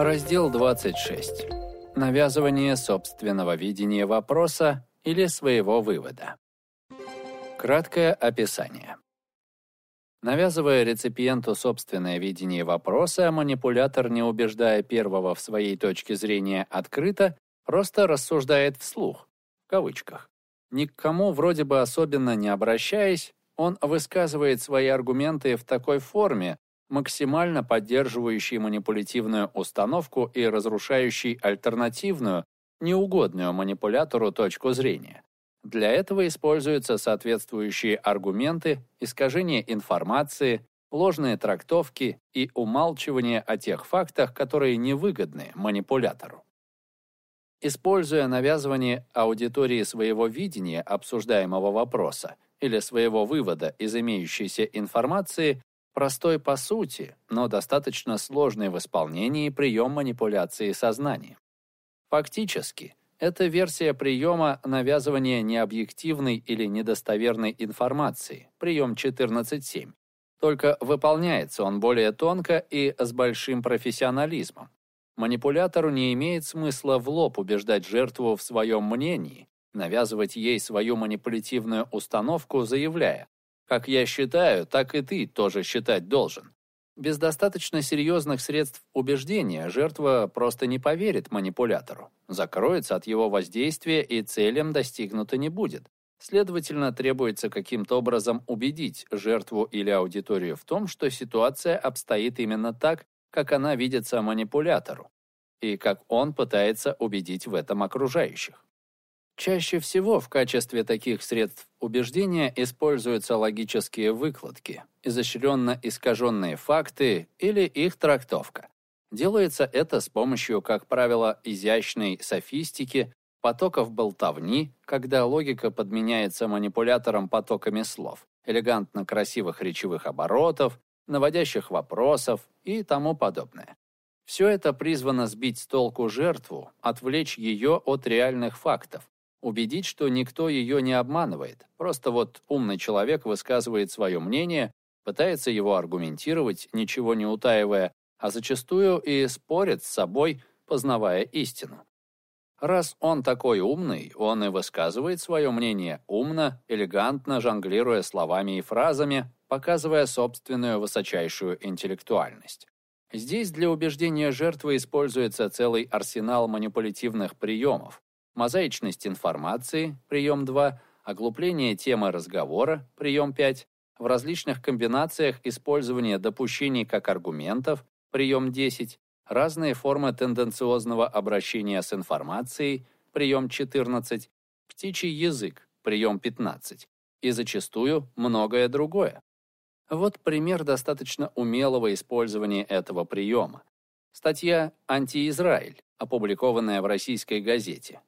Раздел 26. Навязывание собственного видения вопроса или своего вывода. Краткое описание. Навязывая реципиенту собственное видение вопроса, манипулятор, не убеждая первого в своей точке зрения открыто, просто рассуждает вслух, в кавычках. Ни к кому вроде бы особенно не обращаясь, он высказывает свои аргументы в такой форме, максимально поддерживающей манипулятивную установку и разрушающей альтернативную, неугодную манипулятору точку зрения. Для этого используются соответствующие аргументы, искажение информации, ложные трактовки и умалчивание о тех фактах, которые невыгодны манипулятору. Используя навязывание аудитории своего видения обсуждаемого вопроса или своего вывода из имеющейся информации, простой по сути, но достаточно сложный в исполнении прием манипуляции сознанием. Фактически, это версия приема навязывания необъективной или недостоверной информации, прием 14.7. Только выполняется он более тонко и с большим профессионализмом. Манипулятору не имеет смысла в лоб убеждать жертву в своем мнении, навязывать ей свою манипулятивную установку, заявляя «как я считаю, так и ты тоже считать должен». Без достаточно серьезных средств убеждения жертва просто не поверит манипулятору, закроется от его воздействия и целям достигнуто не будет. Следовательно, требуется каким-то образом убедить жертву или аудиторию в том, что ситуация обстоит именно так, как она видится манипулятору, и как он пытается убедить в этом окружающих. Чаще всего в качестве таких средств убеждения используются логические выкладки, изощренно искаженные факты или их трактовка. Делается это с помощью, как правило, изящной софистики, потоков болтовни, когда логика подменяется манипулятором потоками слов, элегантно красивых речевых оборотов, наводящих вопросов и тому подобное. Все это призвано сбить с толку жертву, отвлечь ее от реальных фактов, убедить, что никто ее не обманывает. Просто вот умный человек высказывает свое мнение, пытается его аргументировать, ничего не утаивая, а зачастую и спорит с собой, познавая истину. Раз он такой умный, он и высказывает свое мнение умно, элегантно, жонглируя словами и фразами, показывая собственную высочайшую интеллектуальность. Здесь для убеждения жертвы используется целый арсенал манипулятивных приемов, мозаичность информации, прием 2, оглупление темы разговора, прием 5, в различных комбинациях использование допущений как аргументов, прием 10, разные формы тенденциозного обращения с информацией, прием 14, птичий язык, прием 15, и зачастую многое другое. Вот пример достаточно умелого использования этого приема. Статья «Антиизраиль», опубликованная в российской газете.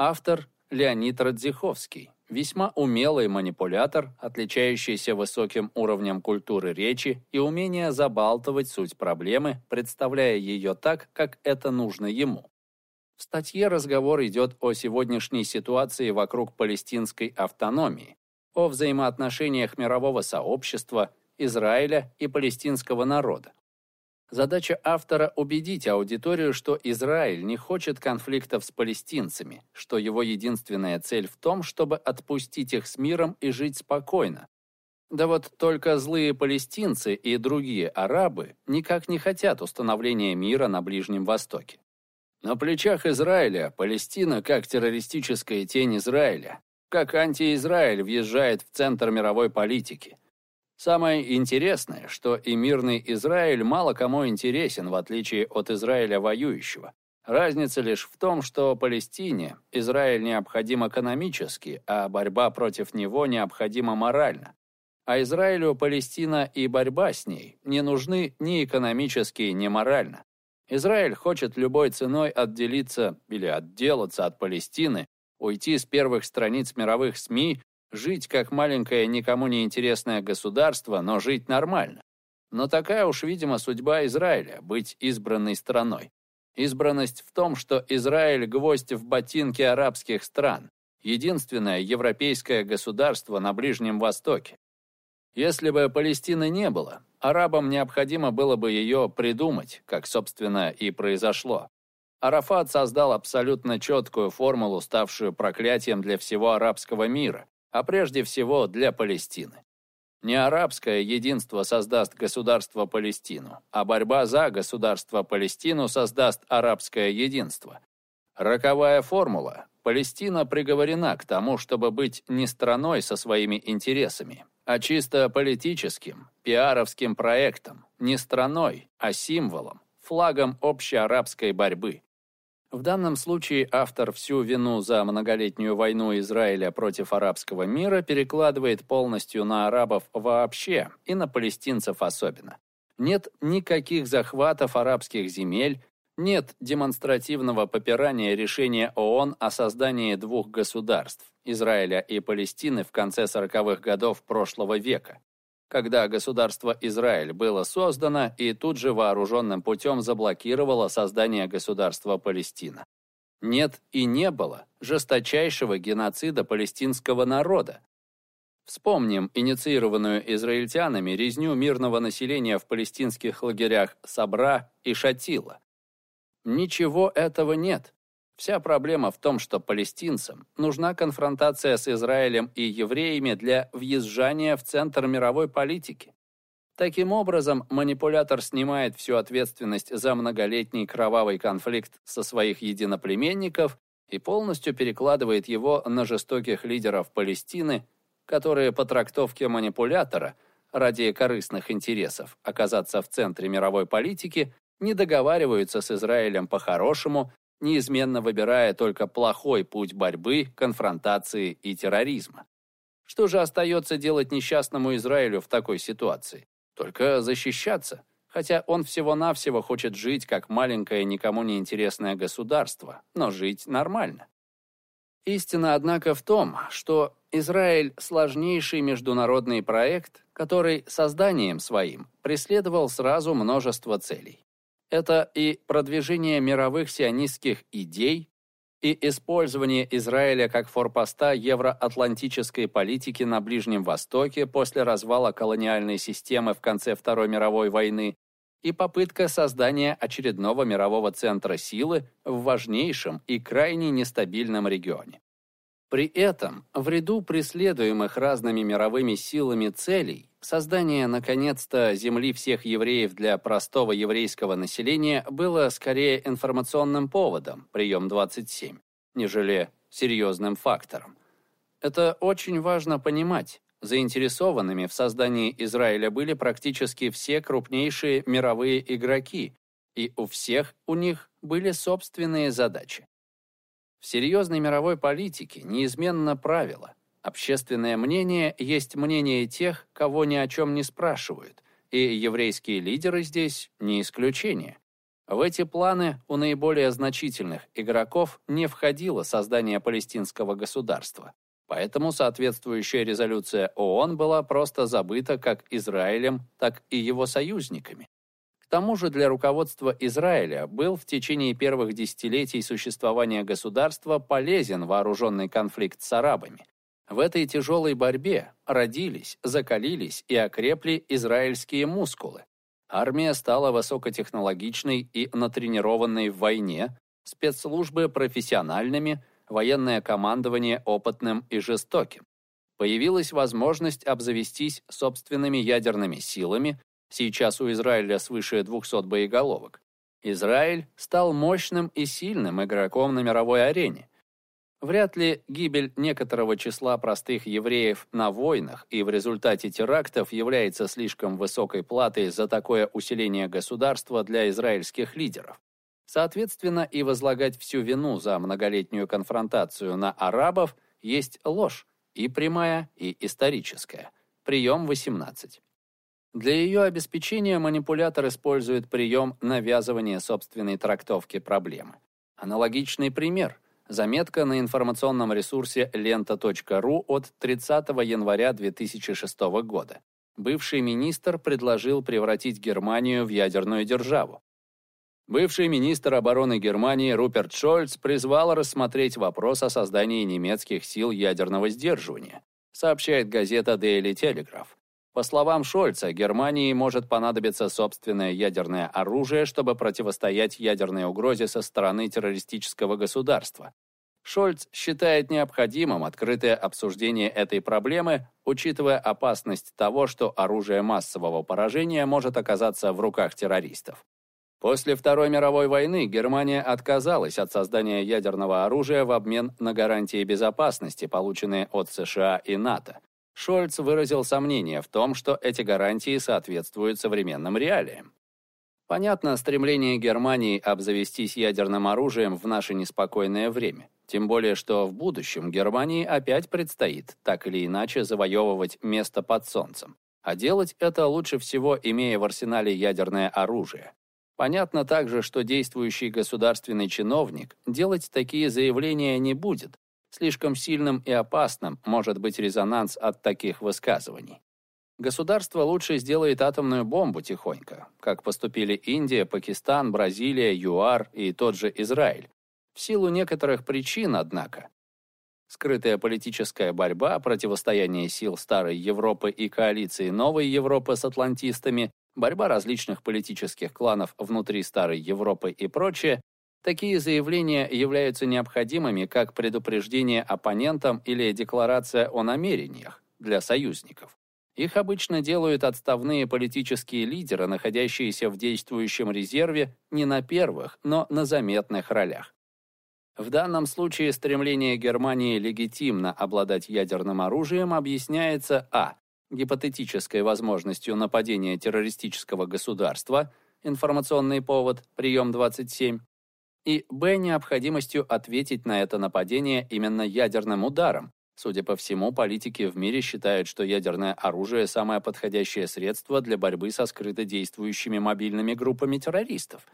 Автор Леонид Радзиховский, весьма умелый манипулятор, отличающийся высоким уровнем культуры речи и умения забалтывать суть проблемы, представляя ее так, как это нужно ему. В статье разговор идет о сегодняшней ситуации вокруг палестинской автономии, о взаимоотношениях мирового сообщества, Израиля и палестинского народа. Задача автора – убедить аудиторию, что Израиль не хочет конфликтов с палестинцами, что его единственная цель в том, чтобы отпустить их с миром и жить спокойно. Да вот только злые палестинцы и другие арабы никак не хотят установления мира на Ближнем Востоке. На плечах Израиля Палестина как террористическая тень Израиля, как антиизраиль въезжает в центр мировой политики – Самое интересное, что и мирный Израиль мало кому интересен, в отличие от Израиля воюющего. Разница лишь в том, что Палестине Израиль необходим экономически, а борьба против него необходима морально. А Израилю Палестина и борьба с ней не нужны ни экономически, ни морально. Израиль хочет любой ценой отделиться или отделаться от Палестины, уйти с первых страниц мировых СМИ Жить как маленькое, никому не интересное государство, но жить нормально. Но такая уж, видимо, судьба Израиля – быть избранной страной. Избранность в том, что Израиль – гвоздь в ботинке арабских стран, единственное европейское государство на Ближнем Востоке. Если бы Палестины не было, арабам необходимо было бы ее придумать, как, собственно, и произошло. Арафат создал абсолютно четкую формулу, ставшую проклятием для всего арабского мира, а прежде всего для Палестины. Не арабское единство создаст государство Палестину, а борьба за государство Палестину создаст арабское единство. Роковая формула. Палестина приговорена к тому, чтобы быть не страной со своими интересами, а чисто политическим, пиаровским проектом, не страной, а символом, флагом общеарабской борьбы. В данном случае автор всю вину за многолетнюю войну Израиля против арабского мира перекладывает полностью на арабов вообще и на палестинцев особенно. Нет никаких захватов арабских земель, нет демонстративного попирания решения ООН о создании двух государств – Израиля и Палестины в конце 40-х годов прошлого века когда государство Израиль было создано и тут же вооруженным путем заблокировало создание государства Палестина. Нет и не было жесточайшего геноцида палестинского народа. Вспомним инициированную израильтянами резню мирного населения в палестинских лагерях Сабра и Шатила. Ничего этого нет. Вся проблема в том, что палестинцам нужна конфронтация с Израилем и евреями для въезжания в центр мировой политики. Таким образом, манипулятор снимает всю ответственность за многолетний кровавый конфликт со своих единоплеменников и полностью перекладывает его на жестоких лидеров Палестины, которые по трактовке манипулятора ради корыстных интересов оказаться в центре мировой политики не договариваются с Израилем по-хорошему неизменно выбирая только плохой путь борьбы, конфронтации и терроризма. Что же остается делать несчастному Израилю в такой ситуации? Только защищаться, хотя он всего-навсего хочет жить как маленькое никому не интересное государство, но жить нормально. Истина, однако, в том, что Израиль – сложнейший международный проект, который созданием своим преследовал сразу множество целей. Это и продвижение мировых сионистских идей, и использование Израиля как форпоста евроатлантической политики на Ближнем Востоке после развала колониальной системы в конце Второй мировой войны, и попытка создания очередного мирового центра силы в важнейшем и крайне нестабильном регионе. При этом в ряду преследуемых разными мировыми силами целей Создание, наконец-то, земли всех евреев для простого еврейского населения было скорее информационным поводом, прием 27, нежели серьезным фактором. Это очень важно понимать. Заинтересованными в создании Израиля были практически все крупнейшие мировые игроки, и у всех у них были собственные задачи. В серьезной мировой политике неизменно правило Общественное мнение есть мнение тех, кого ни о чем не спрашивают, и еврейские лидеры здесь не исключение. В эти планы у наиболее значительных игроков не входило создание палестинского государства. Поэтому соответствующая резолюция ООН была просто забыта как Израилем, так и его союзниками. К тому же для руководства Израиля был в течение первых десятилетий существования государства полезен вооруженный конфликт с арабами. В этой тяжелой борьбе родились, закалились и окрепли израильские мускулы. Армия стала высокотехнологичной и натренированной в войне, спецслужбы профессиональными, военное командование опытным и жестоким. Появилась возможность обзавестись собственными ядерными силами, сейчас у Израиля свыше 200 боеголовок. Израиль стал мощным и сильным игроком на мировой арене, Вряд ли гибель некоторого числа простых евреев на войнах и в результате терактов является слишком высокой платой за такое усиление государства для израильских лидеров. Соответственно, и возлагать всю вину за многолетнюю конфронтацию на арабов есть ложь, и прямая, и историческая. Прием 18. Для ее обеспечения манипулятор использует прием навязывания собственной трактовки проблемы. Аналогичный пример – Заметка на информационном ресурсе лента.ру от 30 января 2006 года. Бывший министр предложил превратить Германию в ядерную державу. Бывший министр обороны Германии Руперт Шольц призвал рассмотреть вопрос о создании немецких сил ядерного сдерживания, сообщает газета Daily Telegraph. По словам Шольца, Германии может понадобиться собственное ядерное оружие, чтобы противостоять ядерной угрозе со стороны террористического государства. Шольц считает необходимым открытое обсуждение этой проблемы, учитывая опасность того, что оружие массового поражения может оказаться в руках террористов. После Второй мировой войны Германия отказалась от создания ядерного оружия в обмен на гарантии безопасности, полученные от США и НАТО. Шольц выразил сомнение в том, что эти гарантии соответствуют современным реалиям. Понятно стремление Германии обзавестись ядерным оружием в наше неспокойное время. Тем более, что в будущем Германии опять предстоит, так или иначе, завоевывать место под солнцем. А делать это лучше всего, имея в арсенале ядерное оружие. Понятно также, что действующий государственный чиновник делать такие заявления не будет, Слишком сильным и опасным может быть резонанс от таких высказываний. Государство лучше сделает атомную бомбу тихонько, как поступили Индия, Пакистан, Бразилия, ЮАР и тот же Израиль. В силу некоторых причин, однако. Скрытая политическая борьба, противостояние сил Старой Европы и коалиции Новой Европы с атлантистами, борьба различных политических кланов внутри Старой Европы и прочее Такие заявления являются необходимыми как предупреждение оппонентам или декларация о намерениях для союзников. Их обычно делают отставные политические лидеры, находящиеся в действующем резерве не на первых, но на заметных ролях. В данном случае стремление Германии легитимно обладать ядерным оружием объясняется а. гипотетической возможностью нападения террористического государства, информационный повод, прием 27, и б. необходимостью ответить на это нападение именно ядерным ударом. Судя по всему, политики в мире считают, что ядерное оружие – самое подходящее средство для борьбы со скрыто действующими мобильными группами террористов.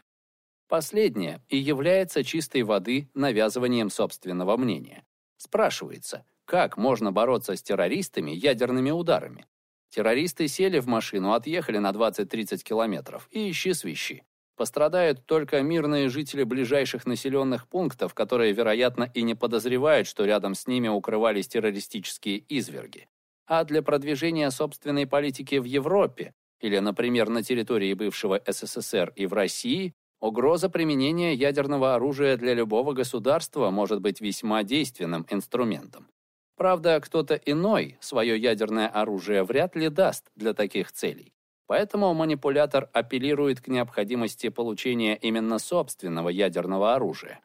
Последнее и является чистой воды навязыванием собственного мнения. Спрашивается, как можно бороться с террористами ядерными ударами? Террористы сели в машину, отъехали на 20-30 километров и ищи свищи. Пострадают только мирные жители ближайших населенных пунктов, которые, вероятно, и не подозревают, что рядом с ними укрывались террористические изверги. А для продвижения собственной политики в Европе или, например, на территории бывшего СССР и в России, угроза применения ядерного оружия для любого государства может быть весьма действенным инструментом. Правда, кто-то иной свое ядерное оружие вряд ли даст для таких целей. Поэтому манипулятор апеллирует к необходимости получения именно собственного ядерного оружия.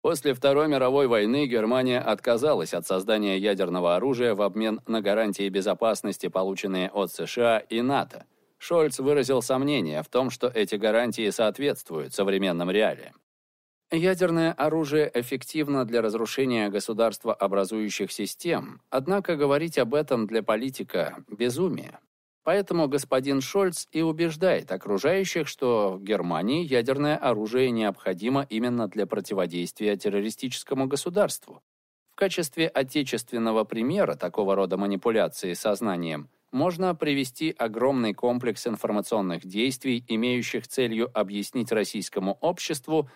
После Второй мировой войны Германия отказалась от создания ядерного оружия в обмен на гарантии безопасности, полученные от США и НАТО. Шольц выразил сомнение в том, что эти гарантии соответствуют современным реалиям. Ядерное оружие эффективно для разрушения государствообразующих систем, однако говорить об этом для политика – безумие. Поэтому господин Шольц и убеждает окружающих, что Германии ядерное оружие необходимо именно для противодействия террористическому государству. В качестве отечественного примера такого рода манипуляции сознанием можно привести огромный комплекс информационных действий, имеющих целью объяснить российскому обществу,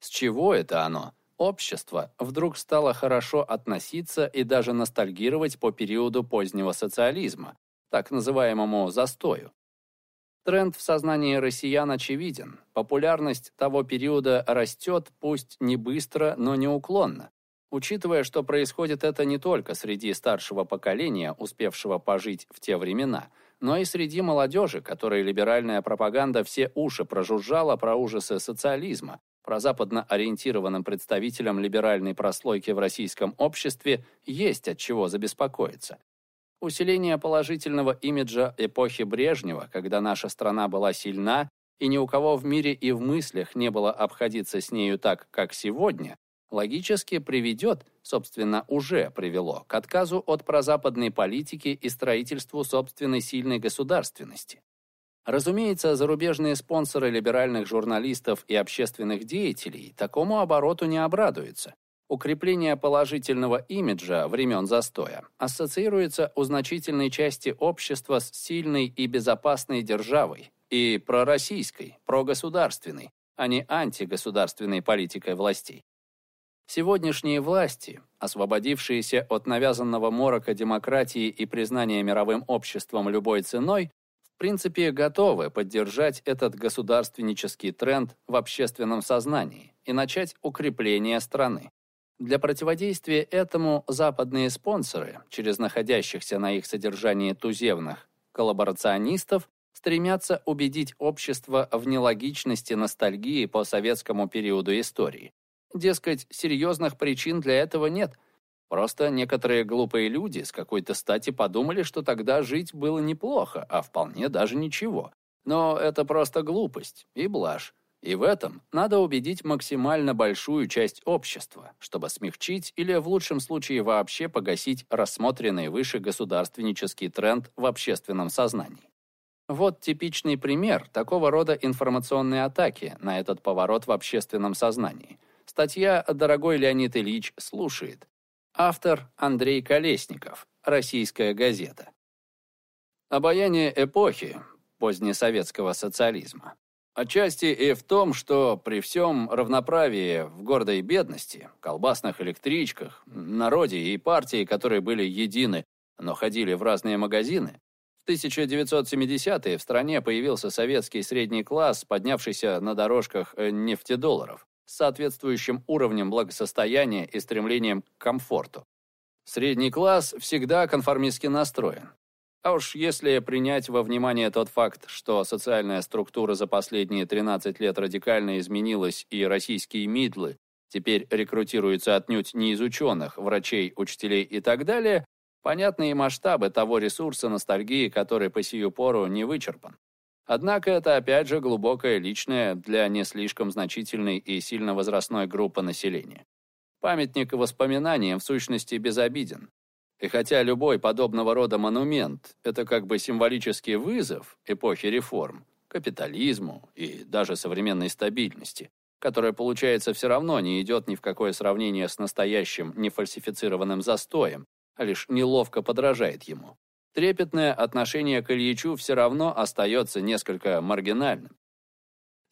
с чего это оно, общество, вдруг стало хорошо относиться и даже ностальгировать по периоду позднего социализма, так называемому застою. Тренд в сознании россиян очевиден. Популярность того периода растет, пусть не быстро, но неуклонно. Учитывая, что происходит это не только среди старшего поколения, успевшего пожить в те времена, но и среди молодежи, которой либеральная пропаганда все уши прожужжала про ужасы социализма, про западно ориентированным представителям либеральной прослойки в российском обществе есть от чего забеспокоиться. Усиление положительного имиджа эпохи Брежнева, когда наша страна была сильна, и ни у кого в мире и в мыслях не было обходиться с нею так, как сегодня, логически приведет, собственно, уже привело к отказу от прозападной политики и строительству собственной сильной государственности. Разумеется, зарубежные спонсоры либеральных журналистов и общественных деятелей такому обороту не обрадуются. Укрепление положительного имиджа времен застоя ассоциируется у значительной части общества с сильной и безопасной державой и пророссийской, прогосударственной, а не антигосударственной политикой властей. Сегодняшние власти, освободившиеся от навязанного морока демократии и признания мировым обществом любой ценой, в принципе готовы поддержать этот государственнический тренд в общественном сознании и начать укрепление страны. Для противодействия этому западные спонсоры, через находящихся на их содержании туземных коллаборационистов, стремятся убедить общество в нелогичности ностальгии по советскому периоду истории, Дескать, серьезных причин для этого нет. Просто некоторые глупые люди с какой-то стати подумали, что тогда жить было неплохо, а вполне даже ничего. Но это просто глупость и блажь. И в этом надо убедить максимально большую часть общества, чтобы смягчить или в лучшем случае вообще погасить рассмотренный выше государственнический тренд в общественном сознании. Вот типичный пример такого рода информационной атаки на этот поворот в общественном сознании – Статья «Дорогой Леонид Ильич слушает». Автор Андрей Колесников. Российская газета. Обаяние эпохи позднесоветского социализма. Отчасти и в том, что при всем равноправии в гордой бедности, колбасных электричках, народе и партии, которые были едины, но ходили в разные магазины, в 1970-е в стране появился советский средний класс, поднявшийся на дорожках нефтедолларов с соответствующим уровнем благосостояния и стремлением к комфорту. Средний класс всегда конформистски настроен. А уж если принять во внимание тот факт, что социальная структура за последние 13 лет радикально изменилась и российские мидлы теперь рекрутируются отнюдь не из ученых, врачей, учителей и так далее, понятны и масштабы того ресурса ностальгии, который по сию пору не вычерпан. Однако это опять же глубокое личное для не слишком значительной и сильно возрастной группы населения. Памятник воспоминаниям в сущности безобиден. И хотя любой подобного рода монумент – это как бы символический вызов эпохи реформ, капитализму и даже современной стабильности, которая, получается, все равно не идет ни в какое сравнение с настоящим нефальсифицированным застоем, а лишь неловко подражает ему трепетное отношение к Ильичу все равно остается несколько маргинальным.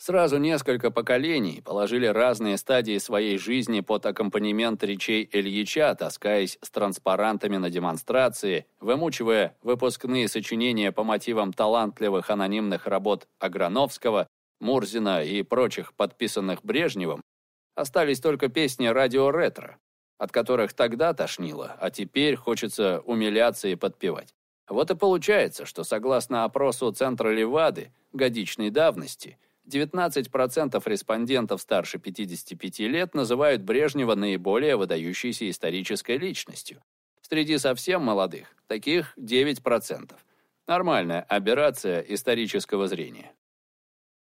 Сразу несколько поколений положили разные стадии своей жизни под аккомпанемент речей Ильича, таскаясь с транспарантами на демонстрации, вымучивая выпускные сочинения по мотивам талантливых анонимных работ Аграновского, Мурзина и прочих, подписанных Брежневым, остались только песни радио-ретро, от которых тогда тошнило, а теперь хочется умиляться и подпевать. Вот и получается, что согласно опросу Центра Левады годичной давности, 19% респондентов старше 55 лет называют Брежнева наиболее выдающейся исторической личностью. Среди совсем молодых таких 9%. Нормальная аберрация исторического зрения.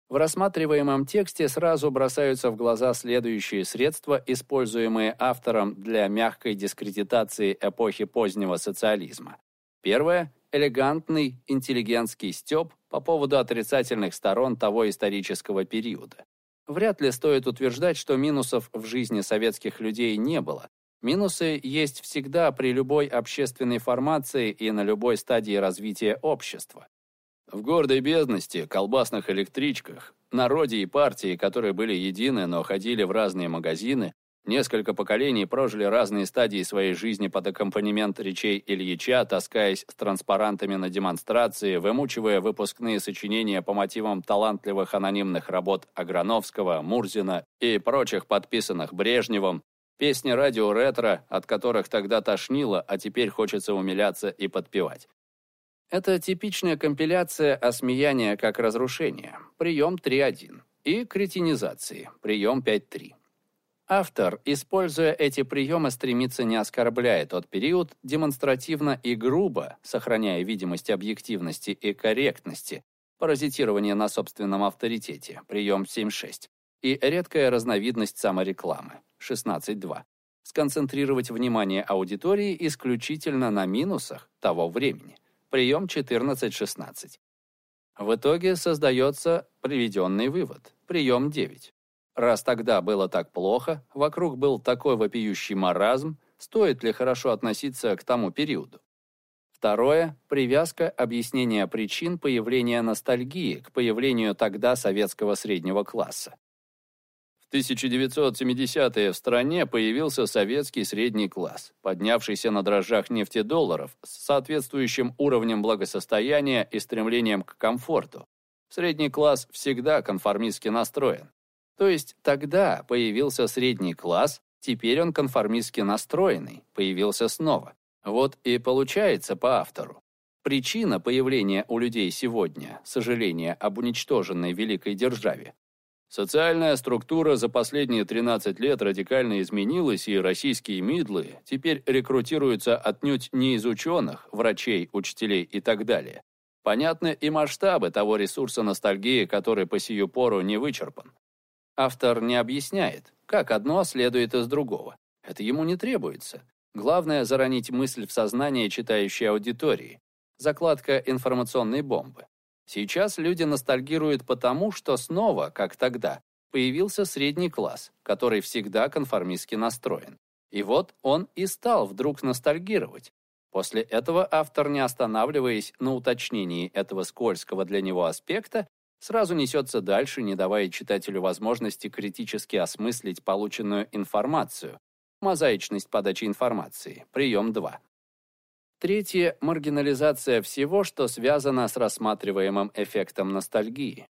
В рассматриваемом тексте сразу бросаются в глаза следующие средства, используемые автором для мягкой дискредитации эпохи позднего социализма. Первое элегантный интеллигентский стёб по поводу отрицательных сторон того исторического периода. Вряд ли стоит утверждать, что минусов в жизни советских людей не было. Минусы есть всегда при любой общественной формации и на любой стадии развития общества. В гордой бедности, колбасных электричках, народе и партии, которые были едины, но ходили в разные магазины, Несколько поколений прожили разные стадии своей жизни под аккомпанемент речей Ильича, таскаясь с транспарантами на демонстрации, вымучивая выпускные сочинения по мотивам талантливых анонимных работ Аграновского, Мурзина и прочих подписанных Брежневым, песни радио ретро, от которых тогда тошнило, а теперь хочется умиляться и подпевать. Это типичная компиляция осмеяния как разрушения, прием 3.1, и кретинизации, прием 5.3. Автор, используя эти приемы, стремится не оскорбляя тот период, демонстративно и грубо, сохраняя видимость объективности и корректности, паразитирование на собственном авторитете, прием 7.6, и редкая разновидность саморекламы, 16.2, сконцентрировать внимание аудитории исключительно на минусах того времени, прием 14.16. В итоге создается приведенный вывод, прием 9. Раз тогда было так плохо, вокруг был такой вопиющий маразм, стоит ли хорошо относиться к тому периоду? Второе – привязка объяснения причин появления ностальгии к появлению тогда советского среднего класса. В 1970-е в стране появился советский средний класс, поднявшийся на дрожжах нефтедолларов с соответствующим уровнем благосостояния и стремлением к комфорту. Средний класс всегда конформистски настроен. То есть тогда появился средний класс, теперь он конформистски настроенный, появился снова. Вот и получается по автору. Причина появления у людей сегодня – сожаление об уничтоженной великой державе. Социальная структура за последние 13 лет радикально изменилась, и российские мидлы теперь рекрутируются отнюдь не из ученых, врачей, учителей и так далее. Понятны и масштабы того ресурса ностальгии, который по сию пору не вычерпан. Автор не объясняет, как одно следует из другого. Это ему не требуется. Главное – заронить мысль в сознание читающей аудитории, закладка информационной бомбы. Сейчас люди ностальгируют потому, что снова, как тогда, появился средний класс, который всегда конформистски настроен. И вот он и стал вдруг ностальгировать. После этого автор, не останавливаясь на уточнении этого скользкого для него аспекта, сразу несется дальше, не давая читателю возможности критически осмыслить полученную информацию. Мозаичность подачи информации. Прием 2. Третье – маргинализация всего, что связано с рассматриваемым эффектом ностальгии.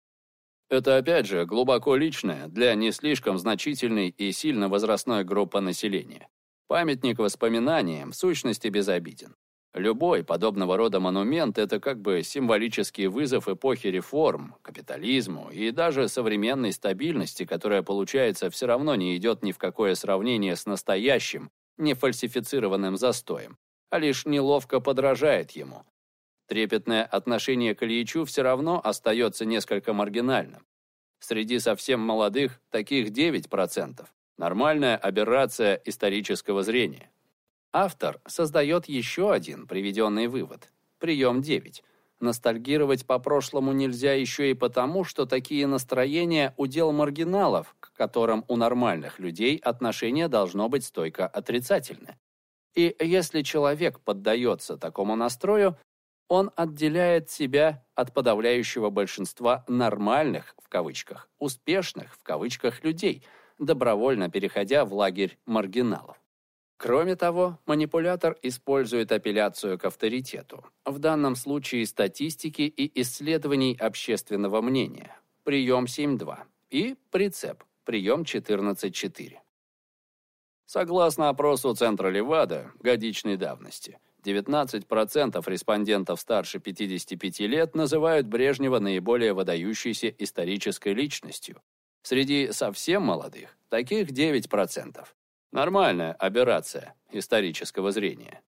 Это, опять же, глубоко личное для не слишком значительной и сильно возрастной группы населения. Памятник воспоминаниям в сущности безобиден. Любой подобного рода монумент – это как бы символический вызов эпохи реформ, капитализму и даже современной стабильности, которая, получается, все равно не идет ни в какое сравнение с настоящим, нефальсифицированным застоем а лишь неловко подражает ему. Трепетное отношение к Ильичу все равно остается несколько маргинальным. Среди совсем молодых таких 9%. Нормальная аберрация исторического зрения. Автор создает еще один приведенный вывод. Прием 9. Ностальгировать по прошлому нельзя еще и потому, что такие настроения – удел маргиналов, к которым у нормальных людей отношение должно быть стойко отрицательное. И если человек поддается такому настрою, он отделяет себя от подавляющего большинства «нормальных» в кавычках, «успешных» в кавычках людей, добровольно переходя в лагерь маргиналов. Кроме того, манипулятор использует апелляцию к авторитету, в данном случае статистики и исследований общественного мнения, прием 7.2, и прицеп, прием 14.4. Согласно опросу Центра Левада годичной давности, 19% респондентов старше 55 лет называют Брежнева наиболее выдающейся исторической личностью. Среди совсем молодых таких 9%. Нормальная аберрация исторического зрения.